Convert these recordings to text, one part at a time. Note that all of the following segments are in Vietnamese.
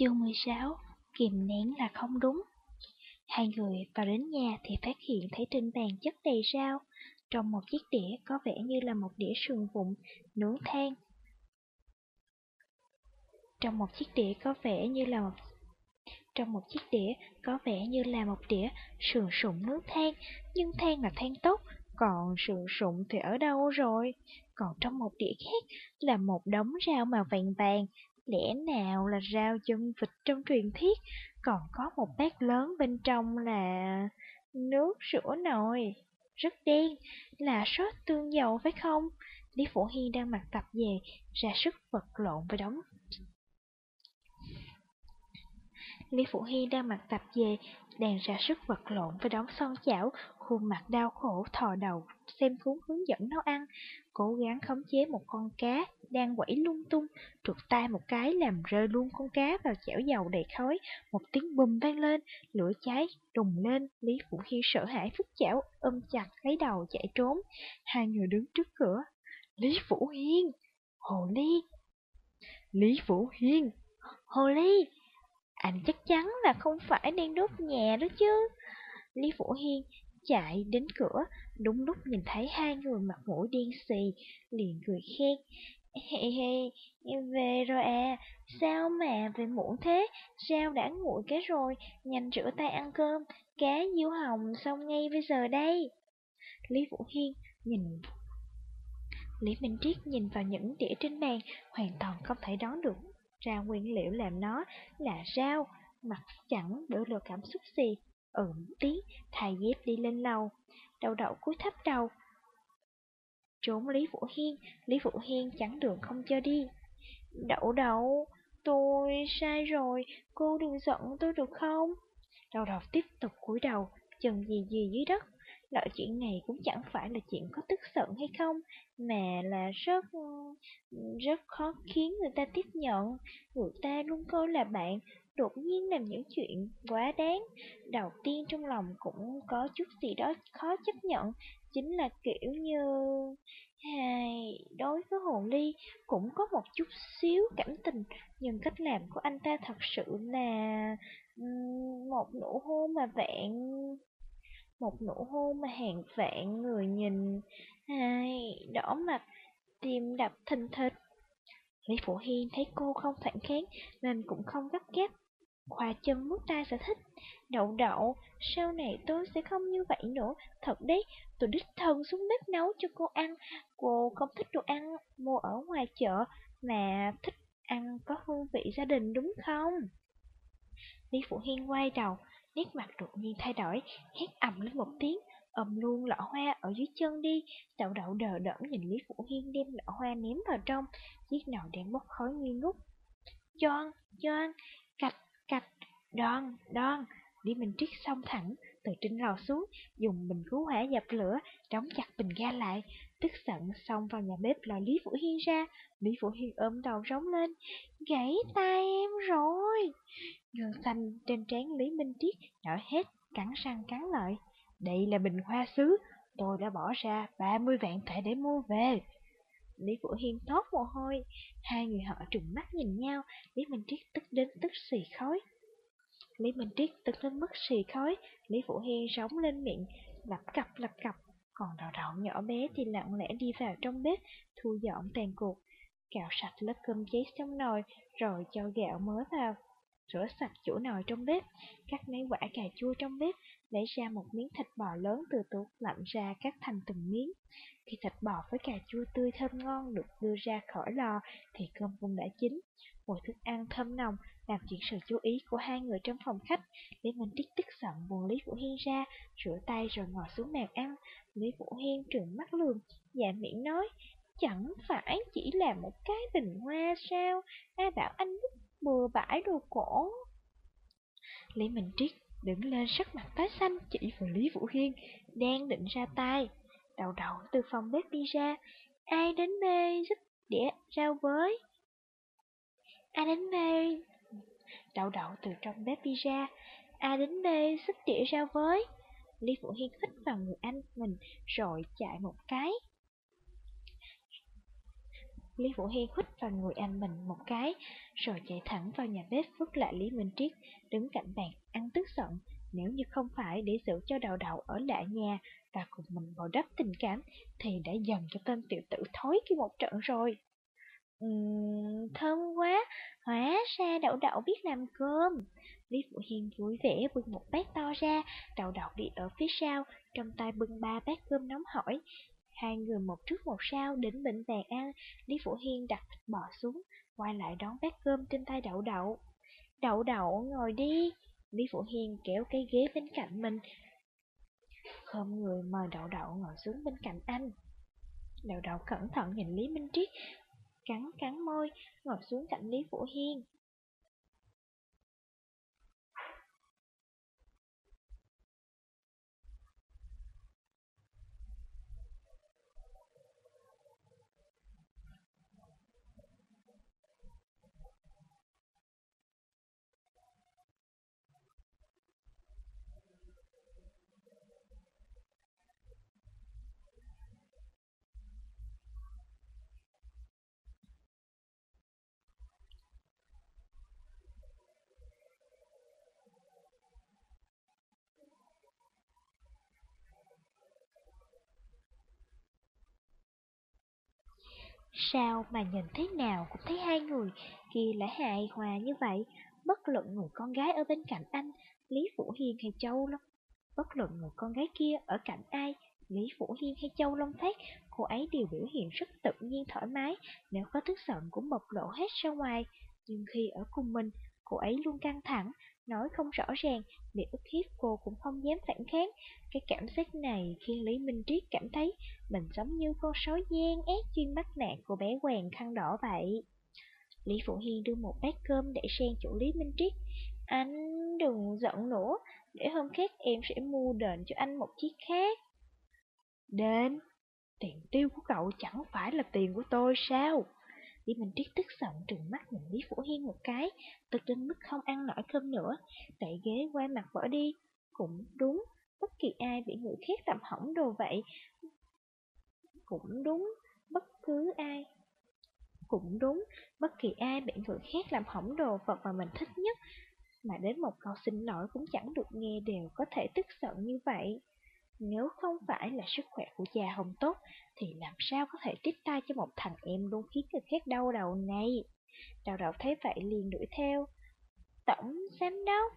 Chương 16 Kìm nén là không đúng Hai người vào đến nhà thì phát hiện thấy trên bàn chất đầy rau Trong một chiếc đĩa có vẻ như là một đĩa sườn vụn nướng than Trong một chiếc đĩa có vẻ như là một trong một chiếc đĩa có vẻ như là một đĩa sườn sụn nướng than, nhưng than là than tốt, còn sườn sụn thì ở đâu rồi? Còn trong một đĩa khác là một đống rau màu vàng vàng, lẽ nào là rau chân vịt trong truyền thuyết, còn có một bát lớn bên trong là nước rửa nồi, rất đen, là sốt tương dầu phải không? Lý Phổ Hiên đang mặc tập về, ra sức vật lộn với đống. Lý Phủ Hy đang mặc tập về, đang ra sức vật lộn với đống son chảo, khuôn mặt đau khổ thò đầu xem cuốn hướng dẫn nấu ăn, cố gắng khống chế một con cá đang quẩy lung tung, trượt tay một cái làm rơi luôn con cá vào chảo dầu đầy khói, một tiếng bùm vang lên, lửa cháy đùng lên, Lý Phủ Hy sợ hãi phức chảo ôm chặt lấy đầu chạy trốn, hai người đứng trước cửa. Lý Phủ Hiên, Hồ Ly, Lý Phủ Hiên, Hồ Ly, anh chắc chắn là không phải đang đốt nhà đó chứ. Lý Vũ Hiên chạy đến cửa, đúng lúc nhìn thấy hai người mặt mũi đen xì, liền cười khen. Hê hê, về rồi à, sao mà về muộn thế, sao đã nguội cái rồi, nhanh rửa tay ăn cơm, cá diêu hồng xong ngay bây giờ đây. Lý Vũ Hiên nhìn Lý Minh Triết nhìn vào những đĩa trên bàn, hoàn toàn không thể đoán được ra nguyên liệu làm nó là rau, mặt chẳng biểu lộ cảm xúc gì, ừ tí, thay dép đi lên lầu, đầu đậu cúi thấp đầu. Trốn Lý Vũ Hiên, Lý Vũ Hiên chẳng đường không cho đi. Đậu đậu, tôi sai rồi, cô đừng giận tôi được không? Đầu đậu tiếp tục cúi đầu, chân gì gì dưới đất. Loại chuyện này cũng chẳng phải là chuyện có tức giận hay không, mà là rất rất khó khiến người ta tiếp nhận. Người ta luôn coi là bạn, đột nhiên làm những chuyện quá đáng. Đầu tiên trong lòng cũng có chút gì đó khó chấp nhận, chính là kiểu như... Hai, đối với Hồ Ly cũng có một chút xíu cảm tình, nhưng cách làm của anh ta thật sự là một nụ hôn mà vẹn một nụ hôn mà hàng vạn người nhìn, hai, đỏ mặt, tim đập thình thịch. Lý Phụ Hiên thấy cô không phản kháng nên cũng không gấp gáp. Khoa chân mút tay sẽ thích. Đậu đậu, sau này tôi sẽ không như vậy nữa. Thật đấy, tôi đích thân xuống bếp nấu cho cô ăn. Cô không thích đồ ăn mua ở ngoài chợ, mà thích ăn có hương vị gia đình đúng không? Lý Phụ Hiên quay đầu, nét mặt đột nhiên thay đổi, hét ầm lên một tiếng, ầm luôn lọ hoa ở dưới chân đi, đậu đậu đờ đẫn nhìn Lý Phủ Hiên đem lọ hoa ném vào trong, chiếc nồi đang bốc khói nghi ngút. Choan, choan, cạch, cạch, đoan, đoan, Lý Minh Triết xông thẳng, từ trên lò xuống, dùng bình cứu hỏa dập lửa, đóng chặt bình ga lại, tức giận xông vào nhà bếp lòi Lý Vũ Hiên ra. Lý Vũ Hiên ôm đầu rống lên, gãy tay em rồi. Gương xanh trên trán Lý Minh Triết nở hết, cắn răng cắn lợi. Đây là bình hoa sứ, tôi đã bỏ ra 30 vạn tệ để mua về. Lý Vũ Hiên thoát mồ hôi, hai người họ trùng mắt nhìn nhau, Lý Minh Triết tức đến tức xì khói. Lý Minh Triết tức đến mức xì khói, Lý Vũ Hiên sống lên miệng, lập cập lập cập, còn đào đậu nhỏ bé thì lặng lẽ đi vào trong bếp, thu dọn tàn cuộc, cạo sạch lớp cơm cháy trong nồi, rồi cho gạo mới vào. Rửa sạch chỗ nồi trong bếp, cắt mấy quả cà chua trong bếp, lấy ra một miếng thịt bò lớn từ tủ lạnh ra cắt thành từng miếng. Khi thịt bò với cà chua tươi thơm ngon được đưa ra khỏi lò thì cơm cũng đã chín. Mùi thức ăn thơm nồng làm chuyển sự chú ý của hai người trong phòng khách. Lý Minh Triết tức giận buồn Lý Vũ Hiên ra, rửa tay rồi ngồi xuống bàn ăn. Lý Vũ Hiên trừng mắt lườm, dạ miệng nói, chẳng phải chỉ là một cái bình hoa sao, ai bảo anh bừa bãi đồ cổ. Lý Minh Triết đứng lên sắc mặt tái xanh chỉ vào Lý Vũ Hiên, đang định ra tay. Đầu đầu từ phòng bếp đi ra, ai đến mê giúp đĩa rau với. Ai đến mê... Đậu đậu từ trong bếp đi ra, ai đến mê giúp đĩa rau với. Lý Vũ Hiên hít vào người anh mình rồi chạy một cái. Lý Vũ Hy hít vào người anh mình một cái, rồi chạy thẳng vào nhà bếp vứt lại Lý Minh Triết, đứng cạnh bàn, ăn tức giận. Nếu như không phải để giữ cho đầu đầu ở lại nhà và cùng mình bồi đắp tình cảm, thì đã dần cho tên tiểu tử thối kia một trận rồi. Uhm, thơm quá, hóa ra đậu đậu biết làm cơm. Lý Phụ Hiên vui vẻ bưng một bát to ra, đậu đậu đi ở phía sau, trong tay bưng ba bát cơm nóng hổi. Hai người một trước một sau đến bệnh bàn ăn, Lý Phủ Hiên đặt thịt bò xuống, quay lại đón bát cơm trên tay đậu đậu. Đậu đậu ngồi đi. Lý Phủ Hiên kéo cái ghế bên cạnh mình, không người mời đậu đậu ngồi xuống bên cạnh anh. Đậu đậu cẩn thận nhìn Lý Minh Triết, cắn cắn môi, ngồi xuống cạnh Lý Vũ Hiên. Sao mà nhìn thế nào cũng thấy hai người kia lại hài hòa như vậy, bất luận người con gái ở bên cạnh anh, Lý Phủ Hiên hay Châu Long. Bất luận người con gái kia ở cạnh ai, Lý Phủ Hiên hay Châu Long Phát, cô ấy đều biểu hiện rất tự nhiên thoải mái, nếu có tức giận cũng bộc lộ hết ra ngoài. Nhưng khi ở cùng mình, cô ấy luôn căng thẳng, nói không rõ ràng, bị ức hiếp cô cũng không dám phản kháng. Cái cảm giác này khiến Lý Minh Triết cảm thấy mình giống như con sói gian ác chuyên bắt nạt của bé Hoàng khăn đỏ vậy. Lý Phụ Hiên đưa một bát cơm để sang chỗ Lý Minh Triết. Anh đừng giận nữa, để hôm khác em sẽ mua đền cho anh một chiếc khác. Đền? Tiền tiêu của cậu chẳng phải là tiền của tôi sao? Lý Minh Triết tức giận trừng mắt nhìn Lý Phủ Hiên một cái, tức đến mức không ăn nổi cơm nữa, đẩy ghế qua mặt bỏ đi. Cũng đúng, bất kỳ ai bị người khác làm hỏng đồ vậy. Cũng đúng, bất cứ ai. Cũng đúng, bất kỳ ai bị người khác làm hỏng đồ vật mà mình thích nhất, mà đến một câu xin lỗi cũng chẳng được nghe đều có thể tức giận như vậy. Nếu không phải là sức khỏe của cha không tốt, thì làm sao có thể tiếp tay cho một thằng em luôn khiến người khác đau đầu này? Đào đầu thấy vậy liền đuổi theo. Tổng giám đốc,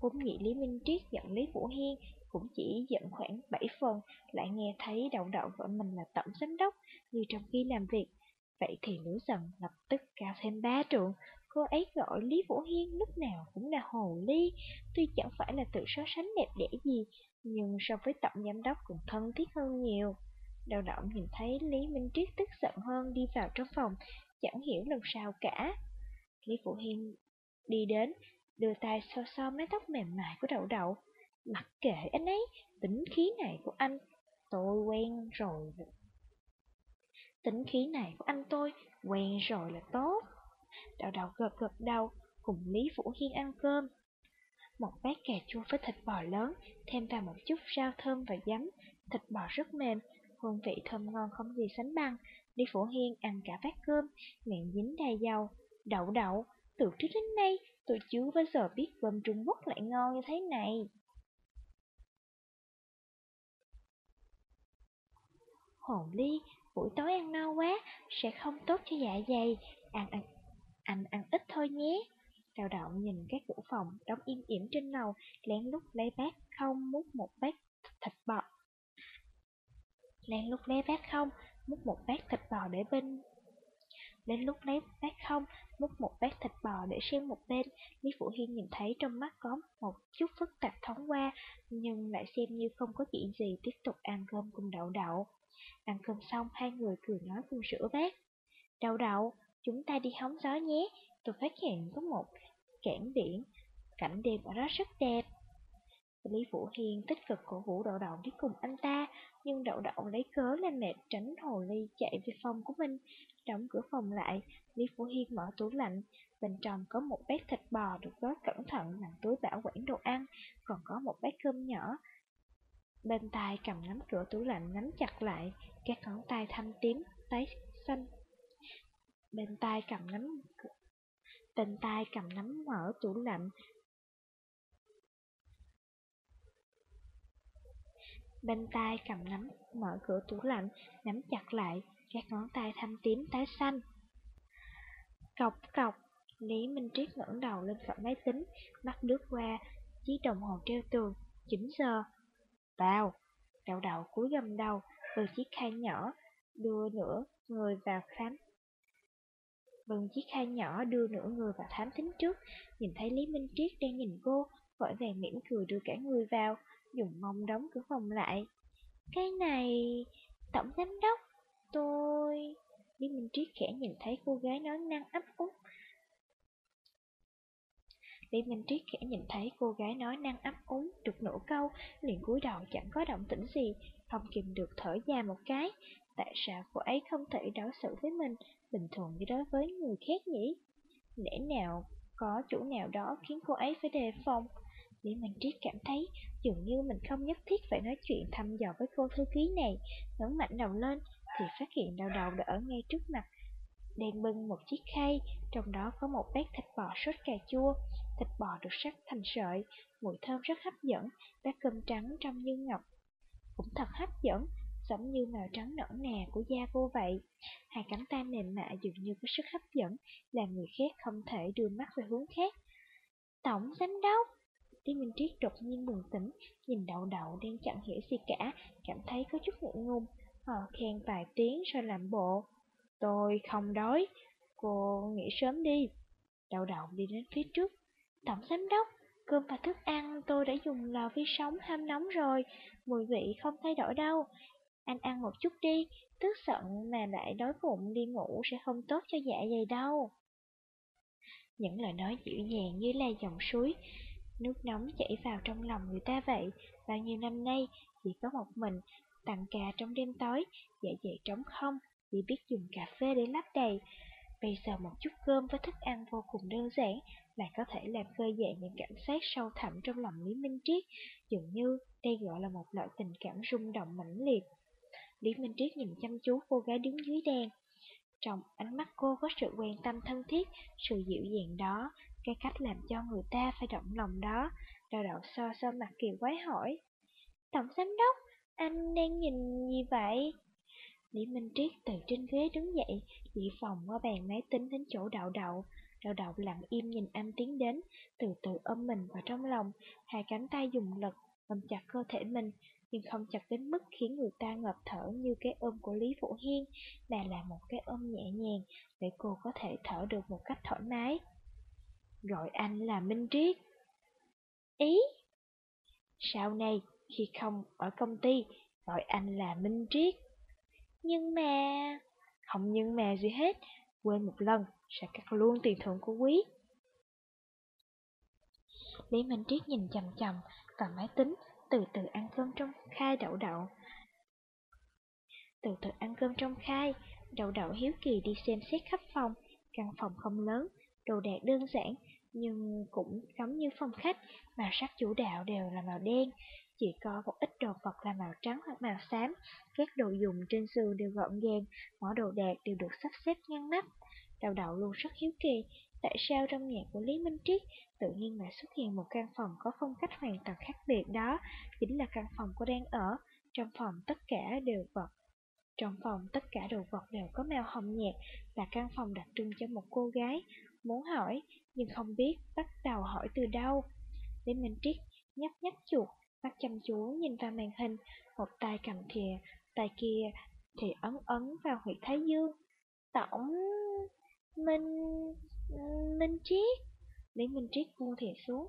vốn nghĩ Lý Minh Triết giận Lý Vũ Hiên, cũng chỉ giận khoảng 7 phần, lại nghe thấy đầu đầu gọi mình là tổng giám đốc, như trong khi làm việc. Vậy thì lửa giận lập tức cao thêm ba trượng, cô ấy gọi Lý Vũ Hiên lúc nào cũng là hồ ly, tuy chẳng phải là tự so sánh đẹp đẽ gì, nhưng so với tổng giám đốc cũng thân thiết hơn nhiều. Đầu động nhìn thấy Lý Minh Triết tức giận hơn đi vào trong phòng, chẳng hiểu làm sao cả. Lý Phụ Hiên đi đến, đưa tay so so mái tóc mềm mại của đậu đậu. Mặc kệ anh ấy, tính khí này của anh, tôi quen rồi. Tính khí này của anh tôi, quen rồi là tốt. Đậu đậu gật gật đầu, cùng Lý Phụ Hiên ăn cơm. Một bát cà chua với thịt bò lớn, thêm vào một chút rau thơm và giấm, thịt bò rất mềm, hương vị thơm ngon không gì sánh bằng. Lý Phổ Hiên ăn cả bát cơm, miệng dính đầy dầu. Đậu đậu, từ trước đến nay tôi chưa bao giờ biết cơm Trung Quốc lại ngon như thế này. Hồn ly, buổi tối ăn no quá, sẽ không tốt cho dạ dày, ăn ăn, anh ăn ít thôi nhé. Đào đậu nhìn các cửa phòng đóng im ỉm trên lầu, lén lút lấy bát không múc một bát thịt bò Lén lúc lấy bát không, múc một bát thịt bò để bên. Đến lúc lấy bát không, múc một bát thịt bò để sang một bên, Lý Phụ Hiên nhìn thấy trong mắt có một chút phức tạp thoáng qua, nhưng lại xem như không có chuyện gì tiếp tục ăn cơm cùng đậu đậu. Ăn cơm xong, hai người cười nói cùng sữa bát. Đậu đậu, chúng ta đi hóng gió nhé, tôi phát hiện có một cảng biển, cảnh đêm ở đó rất đẹp. Lý Vũ Hiên tích cực cổ vũ đậu đậu đi cùng anh ta, nhưng đậu đậu lấy cớ lên mệt tránh hồ ly chạy về phòng của mình. Đóng cửa phòng lại, Lý Vũ Hiên mở tủ lạnh, bên trong có một bát thịt bò được gói cẩn thận bằng túi bảo quản đồ ăn, còn có một bát cơm nhỏ. Bên tay cầm nắm cửa tủ lạnh nắm chặt lại, các ngón tay thâm tím, tái xanh. bên tay cầm nắm bên tay cầm nắm mở tủ lạnh. Bên tay cầm nắm mở cửa tủ lạnh, nắm chặt lại, các ngón tay thâm tím tái xanh. Cọc cọc, Lý Minh Triết ngẩng đầu lên khỏi máy tính, mắt lướt qua, chiếc đồng hồ treo tường, 9 giờ. Vào, đậu đậu cúi gầm đầu, từ chiếc khay nhỏ, đưa nửa người vào khám. Vâng chiếc khay nhỏ đưa nửa người vào thám thính trước, nhìn thấy Lý Minh Triết đang nhìn cô, vội vàng mỉm cười đưa cả người vào, dùng mông đóng cửa phòng lại. Cái này... Tổng giám đốc, tôi... Lý Minh Triết khẽ nhìn thấy cô gái nói năng ấp úng. Lý Minh Triết khẽ nhìn thấy cô gái nói năng ấp úng, được nửa câu, liền cúi đầu chẳng có động tĩnh gì, không kìm được thở dài một cái. Tại sao cô ấy không thể đối xử với mình bình thường như đối với người khác nhỉ? Lẽ nào có chủ nào đó khiến cô ấy phải đề phòng? Lý Minh Triết cảm thấy dường như mình không nhất thiết phải nói chuyện thăm dò với cô thư ký này, Ngấn mạnh đầu lên thì phát hiện đầu đầu đã ở ngay trước mặt. Đang bưng một chiếc khay, trong đó có một bát thịt bò sốt cà chua, thịt bò được sắc thành sợi, mùi thơm rất hấp dẫn, bát cơm trắng trong như ngọc. Cũng thật hấp dẫn, giống như màu trắng nõn nà của da cô vậy. Hai cánh tay mềm mại dường như có sức hấp dẫn, làm người khác không thể đưa mắt về hướng khác. Tổng giám đốc! Lý Minh Triết đột nhiên bừng tỉnh, nhìn đậu đậu đang chẳng hiểu gì cả, cảm thấy có chút ngượng ngùng, Họ khen vài tiếng rồi làm bộ. Tôi không đói, cô nghỉ sớm đi. Đậu đậu đi đến phía trước. Tổng giám đốc, cơm và thức ăn tôi đã dùng lò vi sóng hâm nóng rồi, mùi vị không thay đổi đâu. Anh ăn một chút đi, tức giận mà lại đói bụng đi ngủ sẽ không tốt cho dạ dày đâu. Những lời nói dịu dàng như là dòng suối, nước nóng chảy vào trong lòng người ta vậy. Bao nhiêu năm nay, chỉ có một mình, tặng cà trong đêm tối, dạ dày trống không, chỉ biết dùng cà phê để lấp đầy. Bây giờ một chút cơm với thức ăn vô cùng đơn giản lại có thể làm khơi dậy những cảm giác sâu thẳm trong lòng Lý Minh Triết, dường như đây gọi là một loại tình cảm rung động mãnh liệt. Lý Minh Triết nhìn chăm chú cô gái đứng dưới đèn. Trong ánh mắt cô có sự quan tâm thân thiết, sự dịu dàng đó, cái cách làm cho người ta phải động lòng đó. Đào đậu so so mặt kiều quái hỏi. Tổng giám đốc, anh đang nhìn gì vậy? Lý Minh Triết từ trên ghế đứng dậy, dị phòng qua bàn máy tính đến chỗ đậu đậu. Đậu đậu lặng im nhìn anh tiến đến, từ từ ôm mình vào trong lòng, hai cánh tay dùng lực, ôm chặt cơ thể mình, nhưng không chặt đến mức khiến người ta ngập thở như cái ôm của Lý Vũ Hiên, mà là một cái ôm nhẹ nhàng để cô có thể thở được một cách thoải mái. Gọi anh là Minh Triết. Ý? Sau này, khi không ở công ty, gọi anh là Minh Triết. Nhưng mà... Không nhưng mà gì hết, quên một lần, sẽ cắt luôn tiền thưởng của quý. Lý Minh Triết nhìn chầm chầm vào máy tính, từ từ ăn cơm trong khai đậu đậu. Từ từ ăn cơm trong khai, đậu đậu hiếu kỳ đi xem xét khắp phòng, căn phòng không lớn, đồ đạc đơn giản, nhưng cũng giống như phòng khách, màu sắc chủ đạo đều là màu đen, chỉ có một ít đồ vật là màu trắng hoặc màu xám, các đồ dùng trên giường đều gọn gàng, mỗi đồ đạc đều được sắp xếp ngăn nắp. Đào đậu luôn rất hiếu kỳ, tại sao trong nhà của Lý Minh Triết tự nhiên lại xuất hiện một căn phòng có phong cách hoàn toàn khác biệt đó, chính là căn phòng cô đang ở, trong phòng tất cả đều vật. Trong phòng tất cả đồ vật đều có màu hồng nhạt, là căn phòng đặc trưng cho một cô gái, muốn hỏi, nhưng không biết bắt đầu hỏi từ đâu. Lý Minh Triết nhấp nhấp chuột, mắt chăm chú nhìn vào màn hình, một tay cầm thìa, tay kia thì ấn ấn vào huyệt thái dương. Tổng... Minh... Minh Triết... Lý Minh Triết buông thìa xuống.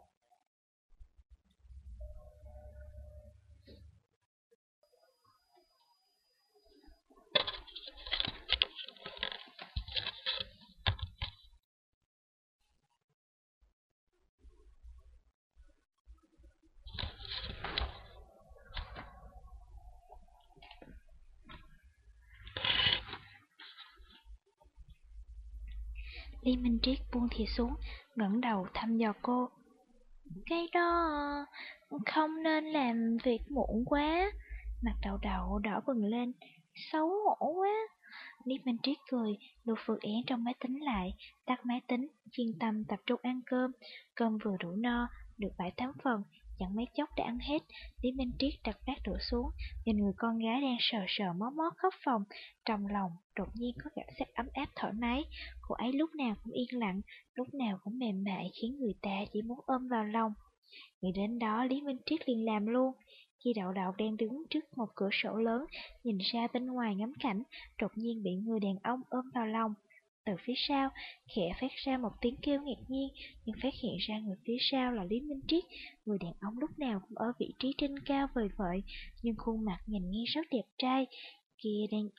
Lý Minh Triết buông thì xuống, ngẩng đầu thăm dò cô. Cái đó không nên làm việc muộn quá. Mặt đầu đầu đỏ bừng lên, xấu hổ quá. Lý Minh Triết cười, lục Phượng Én trong máy tính lại, tắt máy tính, chuyên tâm tập trung ăn cơm. Cơm vừa đủ no, được bảy tám phần, chẳng mấy chốc đã ăn hết. Lý Minh Triết đặt bát đổ xuống, nhìn người con gái đang sờ sờ mó mó khóc phòng. Trong lòng, đột nhiên có cảm giác ấm áp thoải mái. Cô ấy lúc nào cũng yên lặng, lúc nào cũng mềm mại khiến người ta chỉ muốn ôm vào lòng. Nghĩ đến đó Lý Minh Triết liền làm luôn. Khi đậu đậu đang đứng trước một cửa sổ lớn, nhìn ra bên ngoài ngắm cảnh, đột nhiên bị người đàn ông ôm vào lòng. Từ phía sau, khẽ phát ra một tiếng kêu ngạc nhiên, nhưng phát hiện ra người phía sau là Lý Minh Triết. Người đàn ông lúc nào cũng ở vị trí trên cao vời vợi, nhưng khuôn mặt nhìn nghiêng rất đẹp trai. Kia đang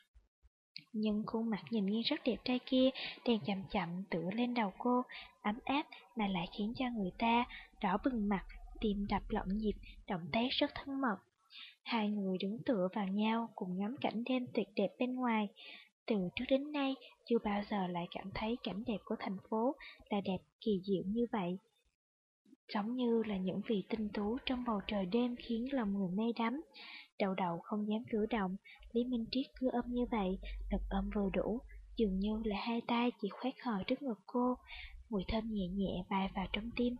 nhưng khuôn mặt nhìn nghiêng rất đẹp trai kia đang chậm chậm tựa lên đầu cô, ấm áp mà lại khiến cho người ta đỏ bừng mặt, tim đập lộn nhịp, động tác rất thân mật. Hai người đứng tựa vào nhau cùng ngắm cảnh đêm tuyệt đẹp bên ngoài. Từ trước đến nay, chưa bao giờ lại cảm thấy cảnh đẹp của thành phố là đẹp kỳ diệu như vậy. Giống như là những vị tinh tú trong bầu trời đêm khiến lòng người mê đắm. Đầu đầu không dám cử động, Lý Minh Triết cứ ôm như vậy, lực ôm vừa đủ, dường như là hai tay chỉ khoét hờ trước ngực cô. Mùi thơm nhẹ nhẹ bay vào trong tim,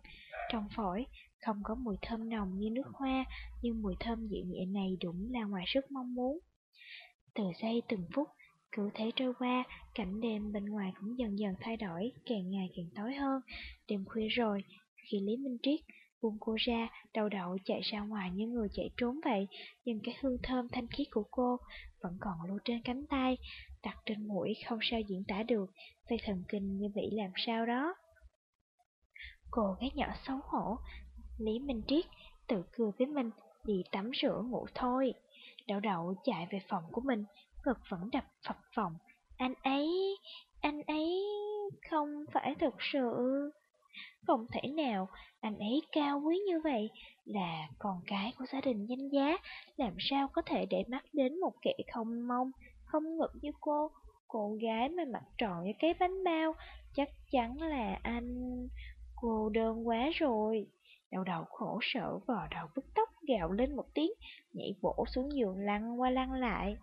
trong phổi, không có mùi thơm nồng như nước hoa, nhưng mùi thơm dịu nhẹ này đúng là ngoài sức mong muốn. Từ giây từng phút, cứ thế trôi qua, cảnh đêm bên ngoài cũng dần dần thay đổi, càng ngày càng tối hơn. Đêm khuya rồi, khi Lý Minh Triết buông cô ra, đầu đậu chạy ra ngoài như người chạy trốn vậy, nhưng cái hương thơm thanh khiết của cô vẫn còn lưu trên cánh tay, đặt trên mũi không sao diễn tả được, dây thần kinh như bị làm sao đó. Cô gái nhỏ xấu hổ, Lý Minh Triết tự cười với mình, đi tắm rửa ngủ thôi. Đậu đậu chạy về phòng của mình, ngực vẫn đập phập phồng Anh ấy, anh ấy không phải thực sự... Không thể nào, anh ấy cao quý như vậy, là con cái của gia đình danh giá, làm sao có thể để mắt đến một kẻ không mong không ngực như cô. Cô gái mà mặt tròn như cái bánh bao, chắc chắn là anh... Cô đơn quá rồi. Đầu đầu khổ sở vò đầu bứt tóc gào lên một tiếng, nhảy vỗ xuống giường lăn qua lăn lại.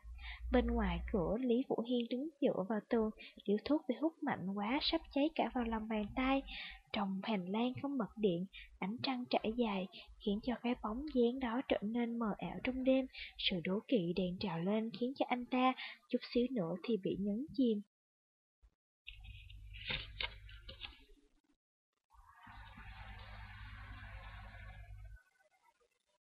Bên ngoài cửa, Lý Vũ Hiên đứng dựa vào tường, điếu thuốc bị hút mạnh quá sắp cháy cả vào lòng bàn tay. Trong hành lang không bật điện, ánh trăng trải dài, khiến cho cái bóng dáng đó trở nên mờ ảo trong đêm. Sự đố kỵ đèn trào lên khiến cho anh ta chút xíu nữa thì bị nhấn chìm.